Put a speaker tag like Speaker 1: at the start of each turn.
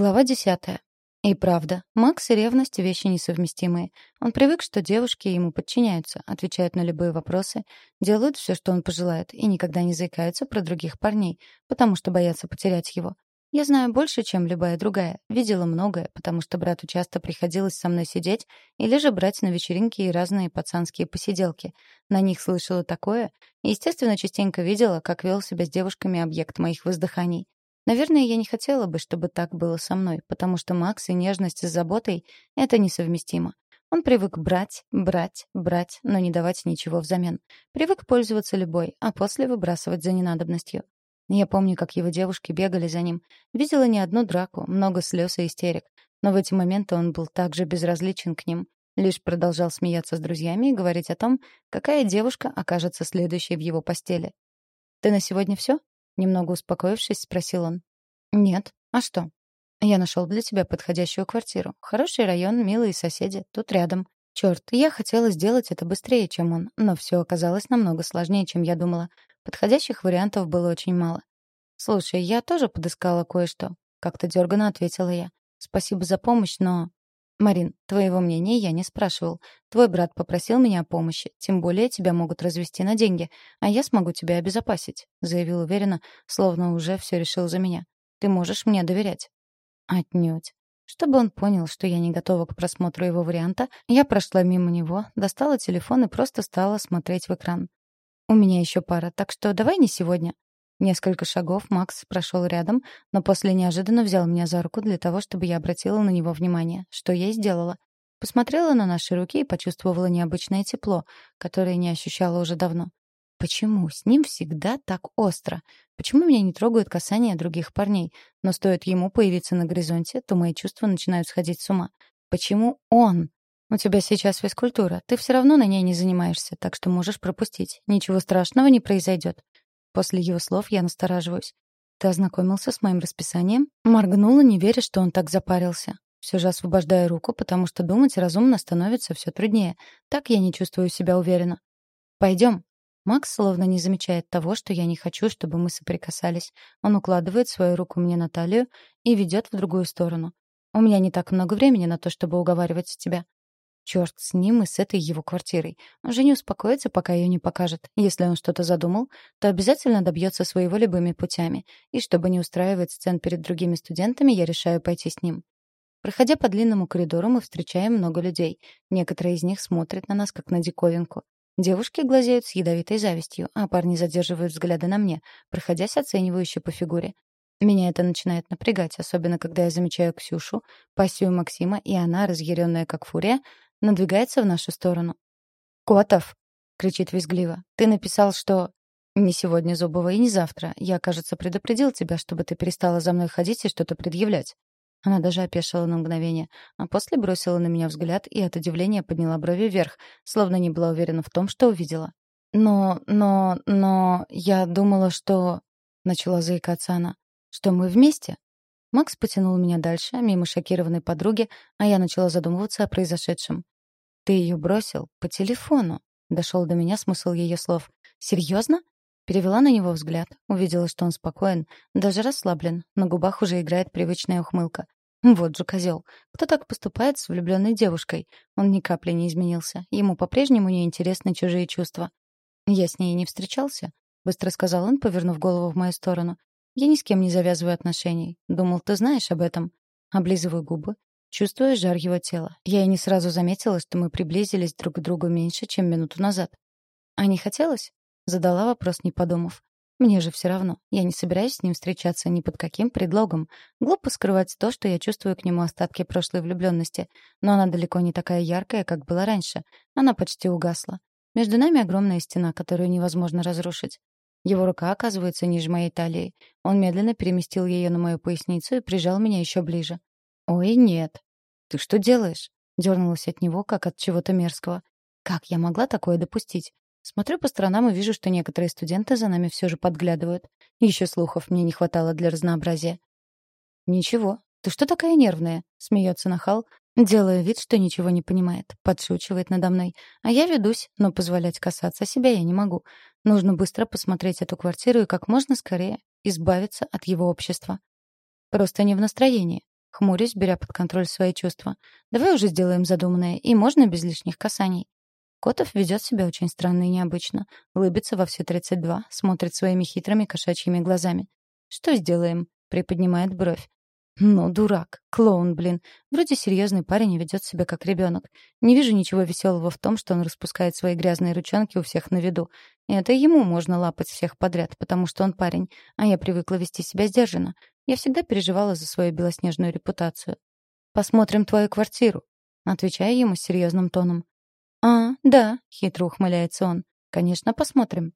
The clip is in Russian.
Speaker 1: Глава десятая. И правда, Макс и ревность — вещи несовместимые. Он привык, что девушки ему подчиняются, отвечают на любые вопросы, делают все, что он пожелает, и никогда не заикаются про других парней, потому что боятся потерять его. Я знаю больше, чем любая другая, видела многое, потому что брату часто приходилось со мной сидеть или же брать на вечеринки и разные пацанские посиделки. На них слышала такое, и, естественно, частенько видела, как вел себя с девушками объект моих воздыханий. Наверное, я не хотела бы, чтобы так было со мной, потому что Макс и нежность с заботой — это несовместимо. Он привык брать, брать, брать, но не давать ничего взамен. Привык пользоваться любой, а после выбрасывать за ненадобностью. Я помню, как его девушки бегали за ним. Видела не одну драку, много слез и истерик. Но в эти моменты он был также безразличен к ним. Лишь продолжал смеяться с друзьями и говорить о том, какая девушка окажется следующей в его постели. «Ты на сегодня все? Немного успокоившись, спросил он. «Нет. А что?» «Я нашел для тебя подходящую квартиру. Хороший район, милые соседи. Тут рядом. Черт, я хотела сделать это быстрее, чем он, но все оказалось намного сложнее, чем я думала. Подходящих вариантов было очень мало. «Слушай, я тоже подыскала кое-что», — как-то дёрганно ответила я. «Спасибо за помощь, но...» «Марин, твоего мнения я не спрашивал. Твой брат попросил меня о помощи. Тем более тебя могут развести на деньги, а я смогу тебя обезопасить», — заявил уверенно, словно уже все решил за меня. «Ты можешь мне доверять». «Отнюдь». Чтобы он понял, что я не готова к просмотру его варианта, я прошла мимо него, достала телефон и просто стала смотреть в экран. «У меня еще пара, так что давай не сегодня», Несколько шагов Макс прошел рядом, но после неожиданно взял меня за руку для того, чтобы я обратила на него внимание, что я и сделала. Посмотрела на наши руки и почувствовала необычное тепло, которое не ощущала уже давно. Почему с ним всегда так остро? Почему меня не трогают касания других парней? Но стоит ему появиться на горизонте, то мои чувства начинают сходить с ума. Почему он? У тебя сейчас физкультура, ты все равно на ней не занимаешься, так что можешь пропустить. Ничего страшного не произойдет. После его слов я настораживаюсь. «Ты ознакомился с моим расписанием?» Моргнула, не веря, что он так запарился. Все же освобождаю руку, потому что думать разумно становится все труднее. Так я не чувствую себя уверенно. «Пойдем». Макс словно не замечает того, что я не хочу, чтобы мы соприкасались. Он укладывает свою руку мне на талию и ведет в другую сторону. «У меня не так много времени на то, чтобы уговаривать тебя. Черт с ним и с этой его квартирой. Он же не успокоится, пока ее не покажет. Если он что-то задумал, то обязательно добьется своего любыми путями. И чтобы не устраивать сцен перед другими студентами, я решаю пойти с ним. Проходя по длинному коридору, мы встречаем много людей. Некоторые из них смотрят на нас, как на диковинку. Девушки глазеют с ядовитой завистью, а парни задерживают взгляды на мне, проходясь оценивающе по фигуре. Меня это начинает напрягать, особенно когда я замечаю Ксюшу, пассию Максима, и она, разъяренная как фурия, надвигается в нашу сторону. «Котов!» — кричит визгливо. «Ты написал, что...» «Не сегодня, Зубова, и не завтра. Я, кажется, предупредил тебя, чтобы ты перестала за мной ходить и что-то предъявлять». Она даже опешила на мгновение, а после бросила на меня взгляд и от удивления подняла брови вверх, словно не была уверена в том, что увидела. «Но... но... но... я думала, что...» — начала заикаться она. «Что мы вместе?» Макс потянул меня дальше, мимо шокированной подруги, а я начала задумываться о произошедшем. «Ты ее бросил? По телефону?» Дошел до меня смысл ее слов. «Серьезно?» Перевела на него взгляд, увидела, что он спокоен, даже расслаблен, на губах уже играет привычная ухмылка. Вот же козел. Кто так поступает с влюбленной девушкой? Он ни капли не изменился. Ему по-прежнему не интересны чужие чувства. «Я с ней не встречался», — быстро сказал он, повернув голову в мою сторону. Я ни с кем не завязываю отношений. Думал, ты знаешь об этом. Облизываю губы, чувствуя жар его тела. Я и не сразу заметила, что мы приблизились друг к другу меньше, чем минуту назад. А не хотелось? Задала вопрос, не подумав. Мне же все равно. Я не собираюсь с ним встречаться ни под каким предлогом. Глупо скрывать то, что я чувствую к нему остатки прошлой влюбленности. Но она далеко не такая яркая, как была раньше. Она почти угасла. Между нами огромная стена, которую невозможно разрушить. Его рука оказывается ниже моей талии. Он медленно переместил ее на мою поясницу и прижал меня еще ближе. «Ой, нет». «Ты что делаешь?» Дернулась от него, как от чего-то мерзкого. «Как я могла такое допустить?» Смотрю по сторонам и вижу, что некоторые студенты за нами все же подглядывают. Еще слухов мне не хватало для разнообразия. «Ничего. Ты что такая нервная?» — смеется нахал, делая вид, что ничего не понимает. Подшучивает надо мной. А я ведусь, но позволять касаться себя я не могу. Нужно быстро посмотреть эту квартиру и как можно скорее избавиться от его общества. Просто не в настроении. Хмурюсь, беря под контроль свои чувства. «Давай уже сделаем задуманное, и можно без лишних касаний». Котов ведет себя очень странно и необычно. Улыбится во все 32, смотрит своими хитрыми кошачьими глазами. «Что сделаем?» — приподнимает бровь. Ну, дурак. Клоун, блин. Вроде серьезный парень и ведет себя как ребенок. Не вижу ничего веселого в том, что он распускает свои грязные ручонки у всех на виду. И это ему можно лапать всех подряд, потому что он парень, а я привыкла вести себя сдержанно. Я всегда переживала за свою белоснежную репутацию. «Посмотрим твою квартиру», — отвечаю ему серьезным тоном. «А, да», — хитро ухмыляется он. «Конечно, посмотрим».